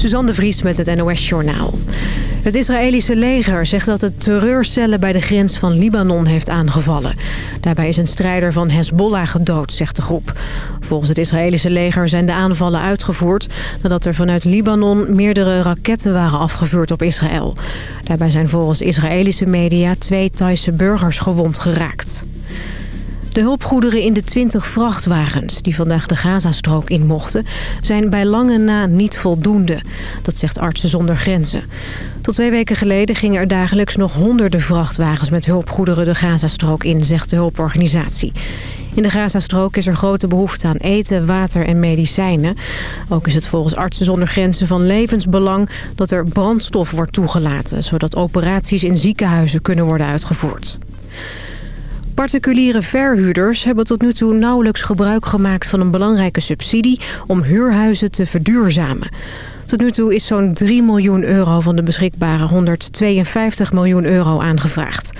Suzanne de Vries met het NOS Journaal. Het Israëlische leger zegt dat het terreurcellen bij de grens van Libanon heeft aangevallen. Daarbij is een strijder van Hezbollah gedood, zegt de groep. Volgens het Israëlische leger zijn de aanvallen uitgevoerd... nadat er vanuit Libanon meerdere raketten waren afgevuurd op Israël. Daarbij zijn volgens Israëlische media twee Thaise burgers gewond geraakt. De hulpgoederen in de 20 vrachtwagens die vandaag de Gazastrook in mochten... zijn bij lange na niet voldoende. Dat zegt Artsen zonder Grenzen. Tot twee weken geleden gingen er dagelijks nog honderden vrachtwagens... met hulpgoederen de Gazastrook in, zegt de hulporganisatie. In de Gazastrook is er grote behoefte aan eten, water en medicijnen. Ook is het volgens Artsen zonder Grenzen van levensbelang... dat er brandstof wordt toegelaten... zodat operaties in ziekenhuizen kunnen worden uitgevoerd. Particuliere verhuurders hebben tot nu toe nauwelijks gebruik gemaakt van een belangrijke subsidie om huurhuizen te verduurzamen. Tot nu toe is zo'n 3 miljoen euro van de beschikbare 152 miljoen euro aangevraagd.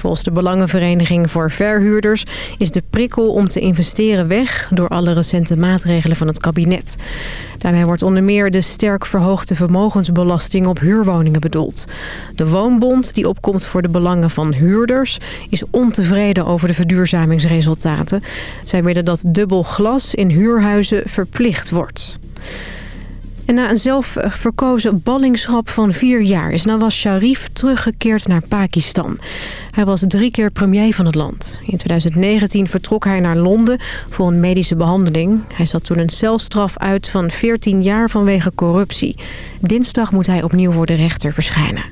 Volgens de Belangenvereniging voor Verhuurders is de prikkel om te investeren weg door alle recente maatregelen van het kabinet. Daarmee wordt onder meer de sterk verhoogde vermogensbelasting op huurwoningen bedoeld. De Woonbond, die opkomt voor de belangen van huurders, is ontevreden over de verduurzamingsresultaten. Zij willen dat dubbel glas in huurhuizen verplicht wordt. Na een zelfverkozen ballingschap van vier jaar is Nawaz Sharif teruggekeerd naar Pakistan. Hij was drie keer premier van het land. In 2019 vertrok hij naar Londen voor een medische behandeling. Hij zat toen een celstraf uit van 14 jaar vanwege corruptie. Dinsdag moet hij opnieuw voor de rechter verschijnen.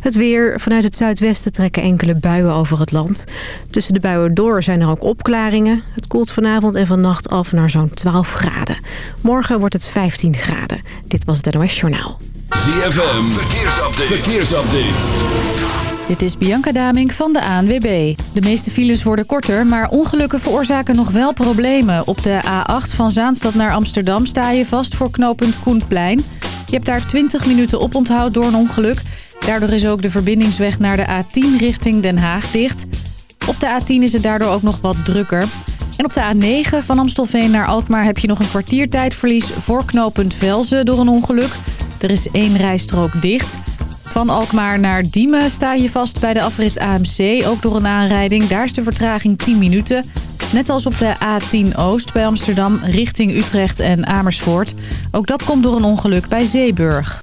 Het weer. Vanuit het zuidwesten trekken enkele buien over het land. Tussen de buien door zijn er ook opklaringen. Het koelt vanavond en vannacht af naar zo'n 12 graden. Morgen wordt het 15 graden. Dit was het NOS Journaal. ZFM. Verkeersupdate. Verkeersupdate. Dit is Bianca Daming van de ANWB. De meeste files worden korter, maar ongelukken veroorzaken nog wel problemen. Op de A8 van Zaanstad naar Amsterdam sta je vast voor knooppunt Koenplein. Je hebt daar 20 minuten op onthoud door een ongeluk. Daardoor is ook de verbindingsweg naar de A10 richting Den Haag dicht. Op de A10 is het daardoor ook nog wat drukker. En op de A9 van Amstelveen naar Alkmaar heb je nog een kwartiertijdverlies voor knooppunt Velzen door een ongeluk. Er is één rijstrook dicht. Van Alkmaar naar Diemen sta je vast bij de afrit AMC, ook door een aanrijding. Daar is de vertraging 10 minuten. Net als op de A10 Oost bij Amsterdam richting Utrecht en Amersfoort. Ook dat komt door een ongeluk bij Zeeburg.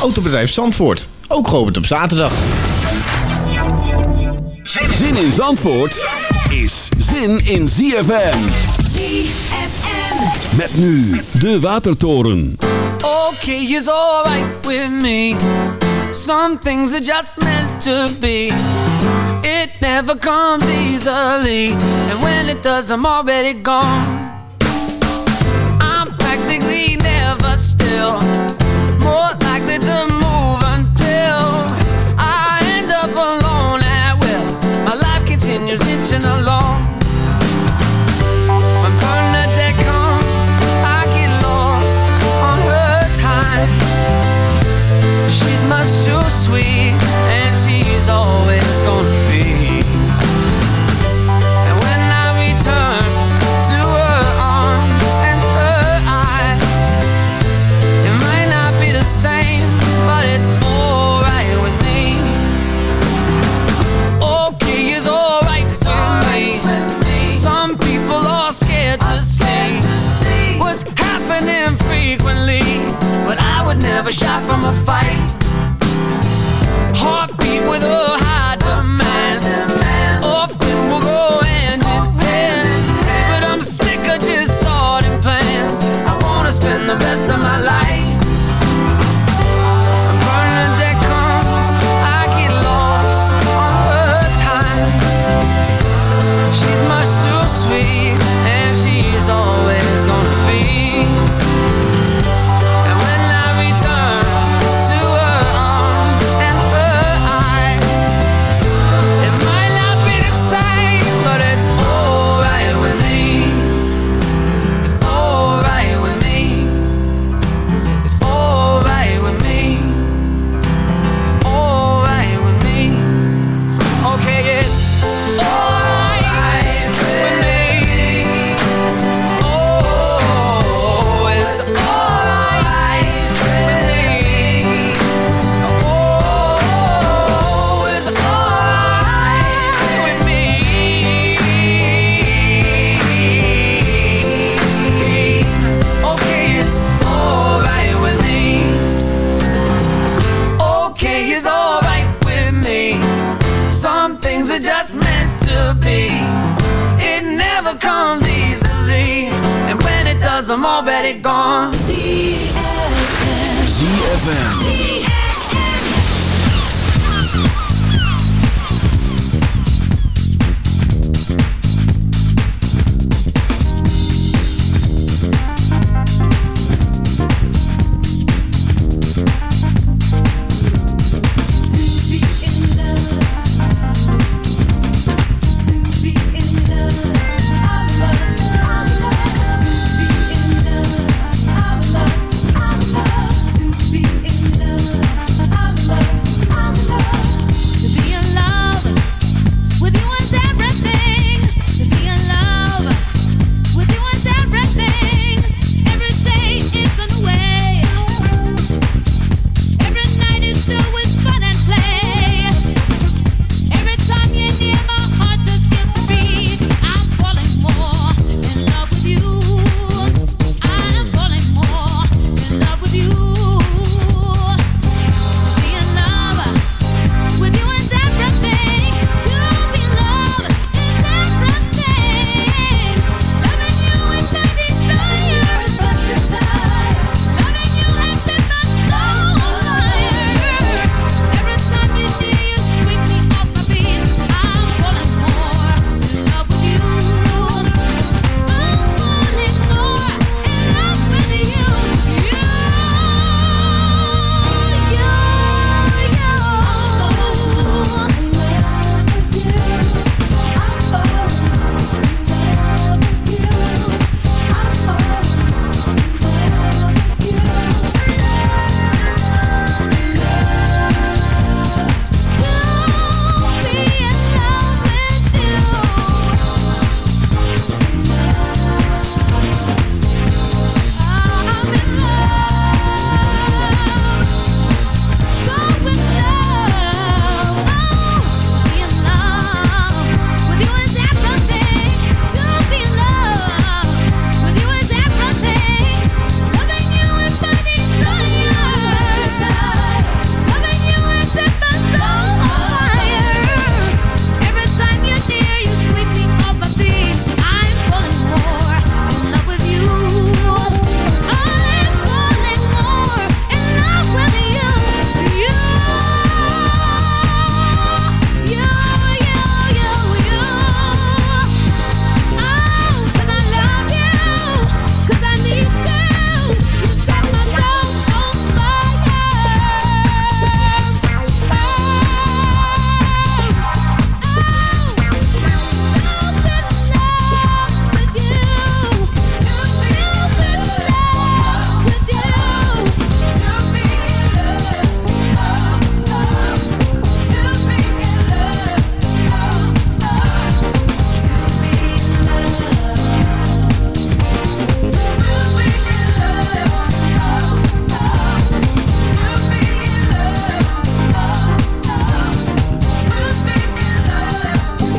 Autobedrijf Zandvoort, ook geopend op zaterdag. Zin in Zandvoort is zin in ZFM. ZFM. Met nu de Watertoren. Okay is alright with me. Some things are just meant to be. It never comes easily. And when it does, I'm already gone. gone.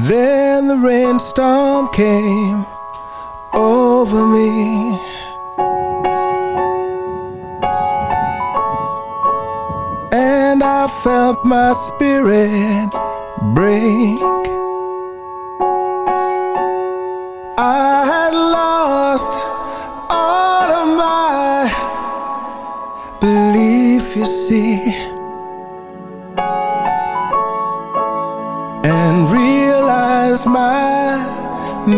And then the rainstorm came over me. And I felt my spirit break. I had lost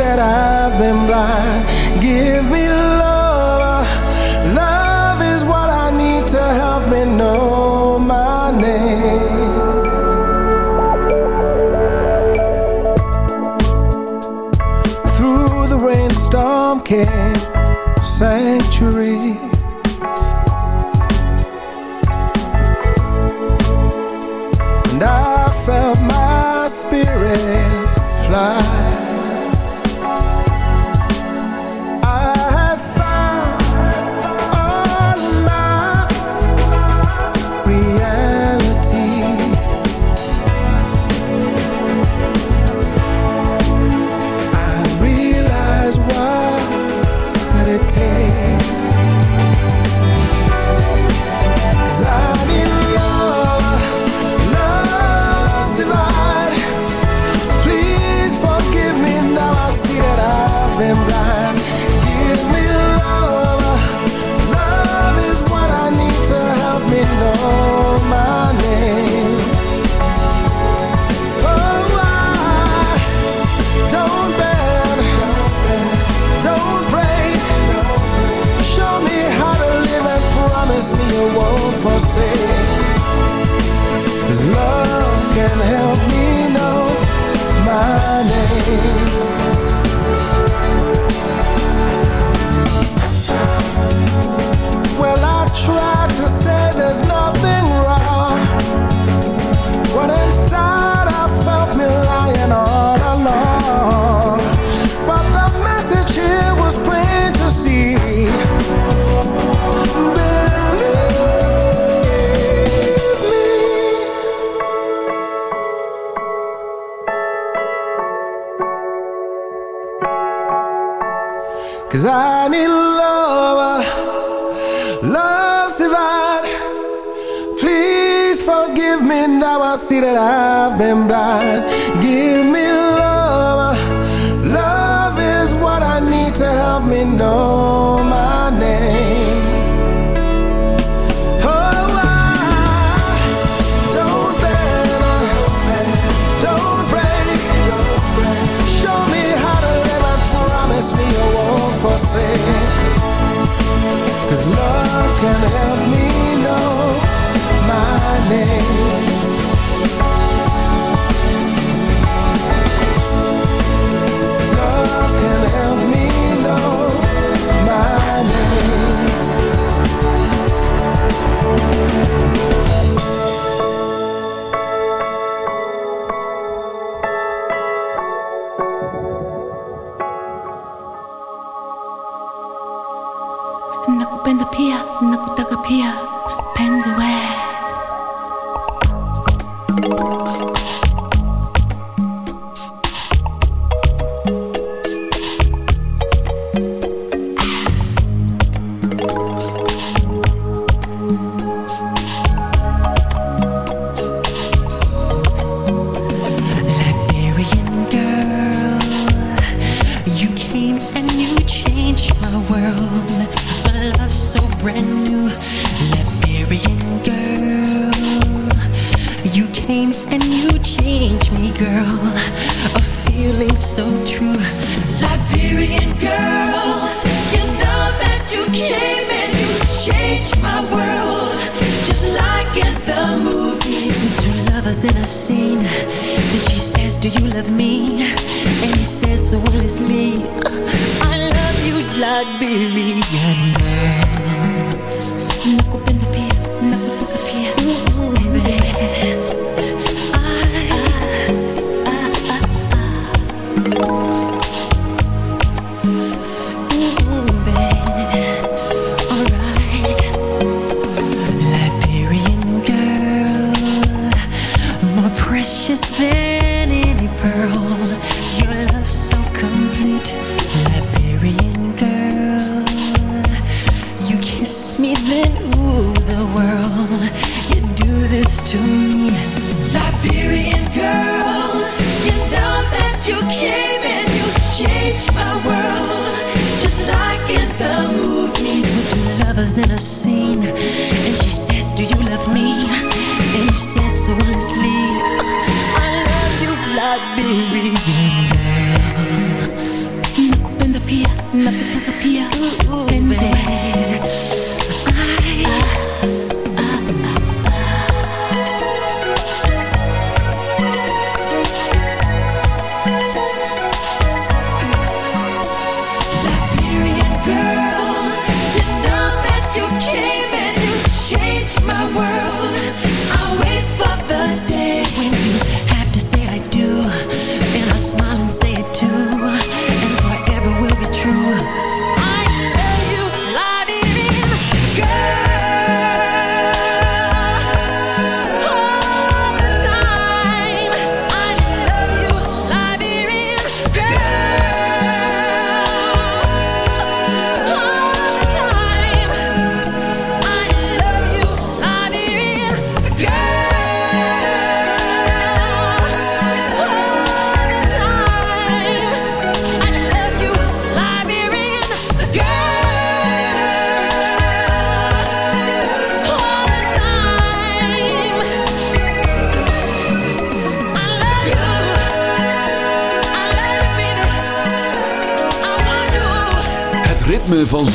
that I've been blind. Give me love. Love is what I need to help me know my name. Through the rainstorm came sanctuary. And I felt my spirit fly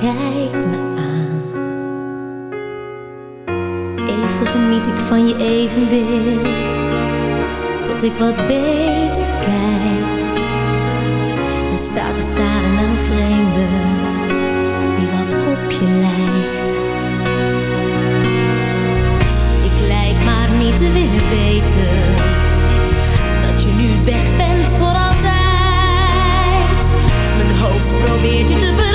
kijkt me aan. Even geniet ik van je evenbeeld, tot ik wat beter kijk. En staat te staren naar een vreemde, die wat op je lijkt. Ik lijk maar niet te willen weten, dat je nu weg bent voor altijd. Mijn hoofd probeert je te veranderen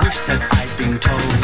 wish that I'd been told.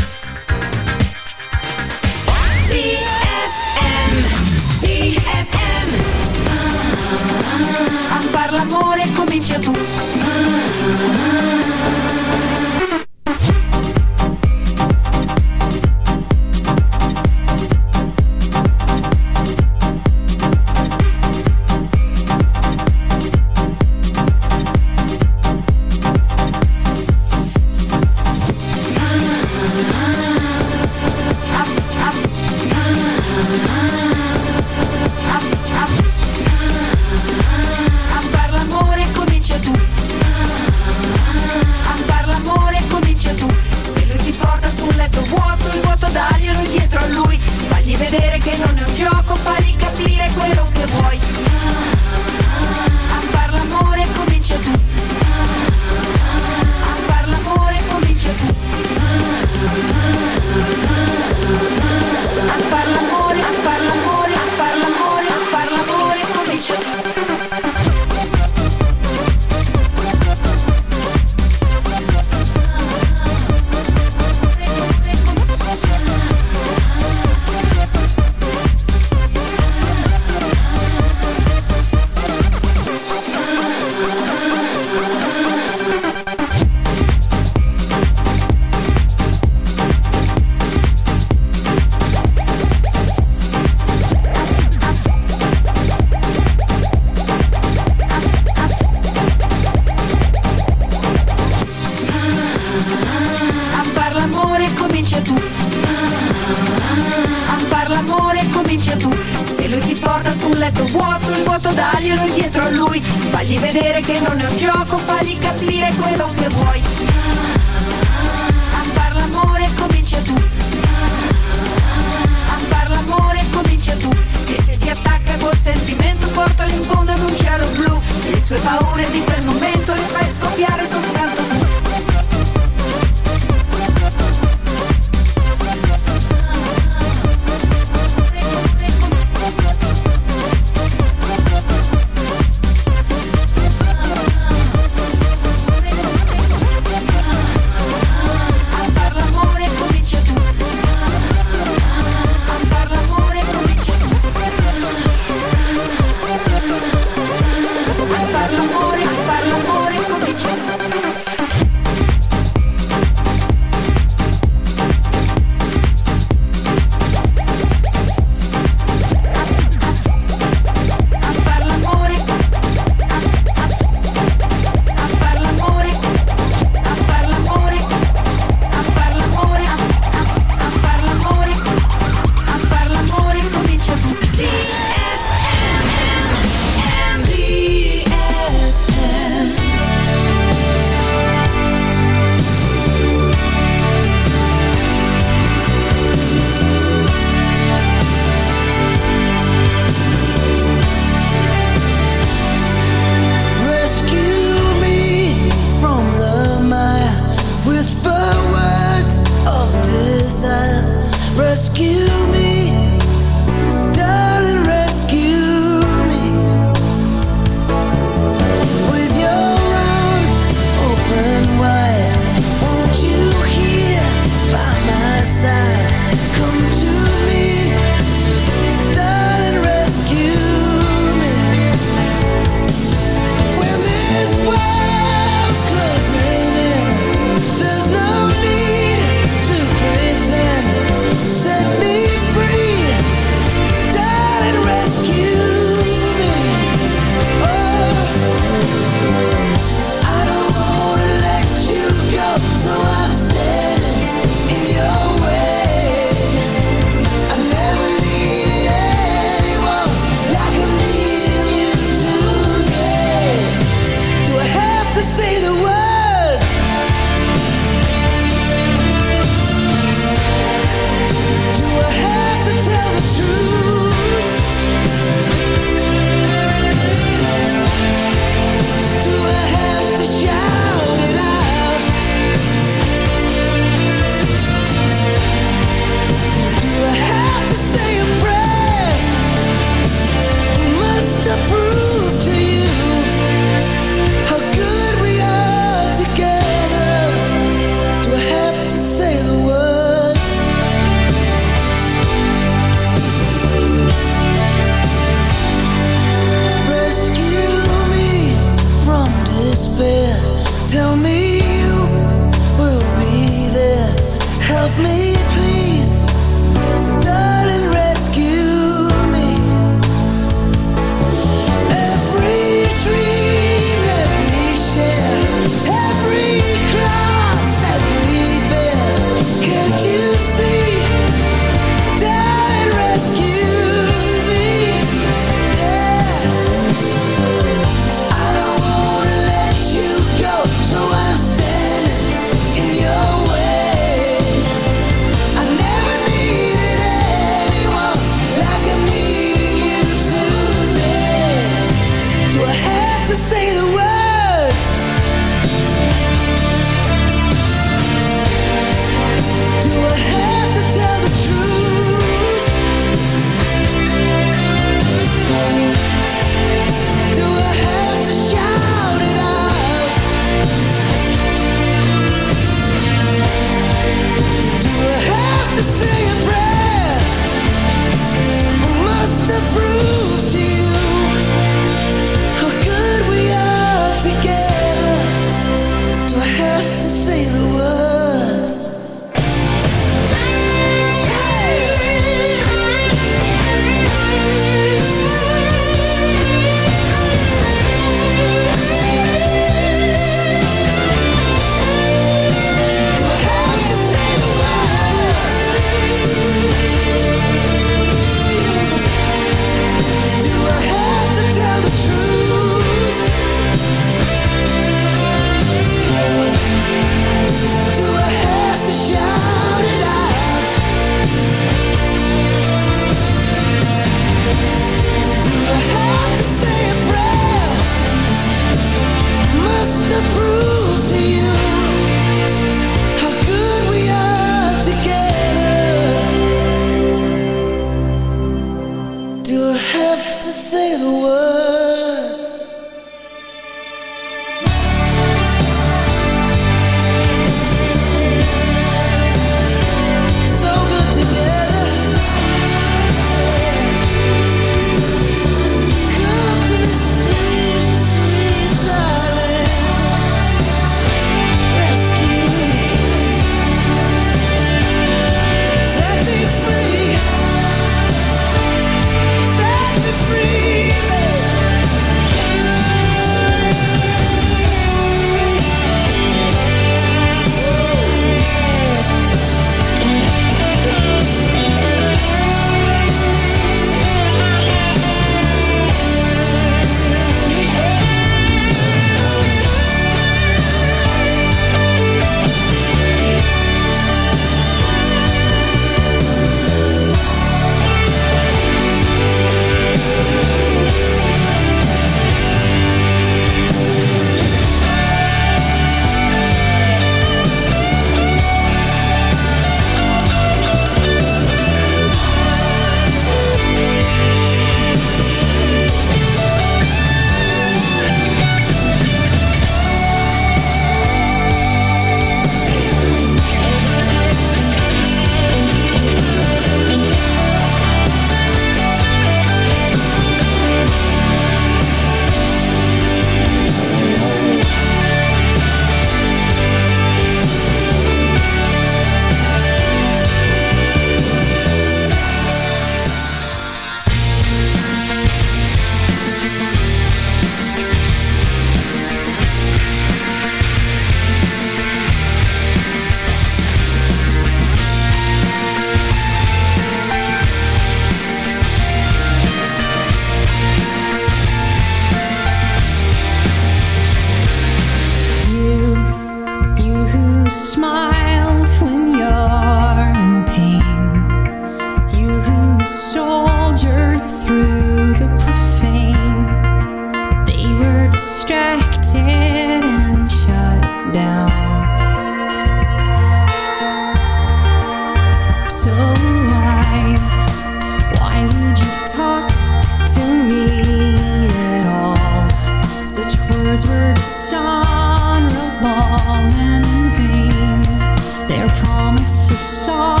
promise of song